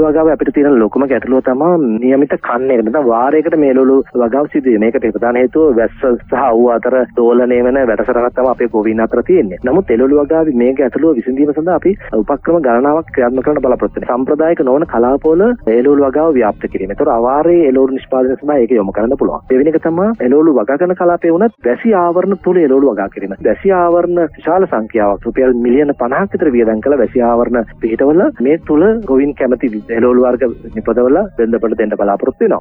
එළවලු වගාව අපිට තියෙන ලොකුම ගැටලුව තමයි નિયમિત කන්නේ. නැත්නම් වාරයකට මේ එළවලු වගාව සිදු වෙන. මේකට ප්‍රධාන හේතුව වැස්ස සහ ඌ අතර දෝලණය වෙන වැඩසටහනක් තමයි අපේ ගොවීන් අතර තියෙන්නේ. නමුත් එළවලු වගාවේ මේ ගැටලුව විසඳීම සඳහා අපි උපක්‍රම ගණනාවක් ක්‍රියාත්මක කරන්න බලාපොරොත්තු වෙනවා. සම්ප්‍රදායික නොවන කලාපවල එළවලු වගාව ව්‍යාප්ත කිරීම. ඒතර අවාරයේ එළවලු නිෂ්පාදනය සඳහා ඒක යොමු කරන්න පුළුවන්. දෙවෙනි එක තමයි එළවලු වගා කරන කලාපයේ වුණත් වැසි ආවරණ තුල එළවලු වගා කිරීම. වැසි ආවරණ විශාල සංඛ්‍යාවක් රුපියල් මිලියන 50ක් විතර වියදම් කළ වැසි ආවරණ පිහිටවල මේ තුල ගොවින් කැමති එළවලු වර්ග නිපදවල වෙළඳපොළ දෙන්න බලාපොරොත්තු වෙනවා.